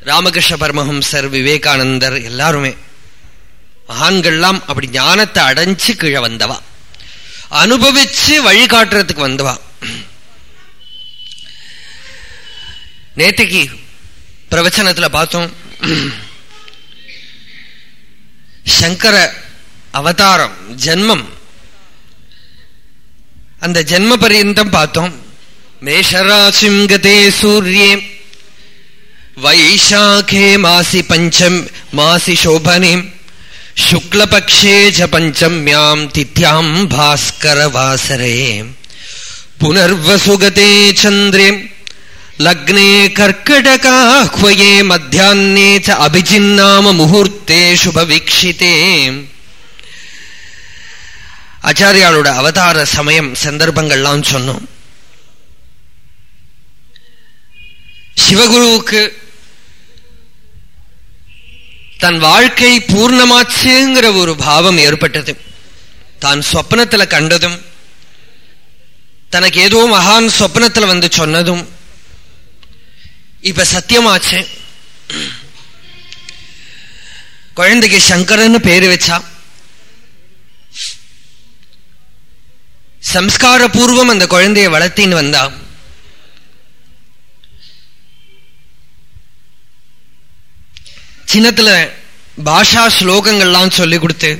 ராமகிருஷ்ண பரமஹம்சர் விவேகானந்தர் எல்லாருமே. மகான்கள்லாம் அப்படி ஞானத்தை அடைஞ்சு கீழே வந்தவா. அனுபவிச்சு வழிகாட்டுறதுக்கு வந்தவா. நேற்றுக்கு பிரவச்சனத்தில் பார்த்தோம். சங்கர அவதாரம் ஜென்மம். அந்த ஜென்ம பரியந்தம் பார்த்தோம். மேஷராசிம் கதே சூரியே வைஷாகே மாசி பஞ்சம் மாசி சோபனே शुक्लपक्षे च पञ्चम्याम् तिथ्याम् भास्करवासरे पुनर्वसुगते चन्द्रे लग्ने कर्कटकाह्वये मध्याह्ने च अभिजिन्नाम मुहूर्ते शुभवीक्षिते அச்சாரியாளோட அவதார சமயம் சந்தர்ப்பங்கள்லாம் சொன்னோம் சிவகுருவுக்கு தன் வாழ்க்கை பூர்ணமாச்சுங்கிற ஒரு பாவம் ஏற்பட்டது. தான் சொப்னத்தில் கண்டதும் தனக்கு ஏதோ மகான் சொப்னத்தில் வந்து சொன்னதும் இப்ப சத்தியமாச்சு. குழந்தைக்கு சங்கரன்னு பேரு வச்சா சம்ஸ்கார பூர்வம் அந்த குழந்தைய வளர்த்தின்னு வந்தான் சின்னத்தில் பாஷா ஸ்லோகங்கள்லாம் சொல்லி கொடுத்து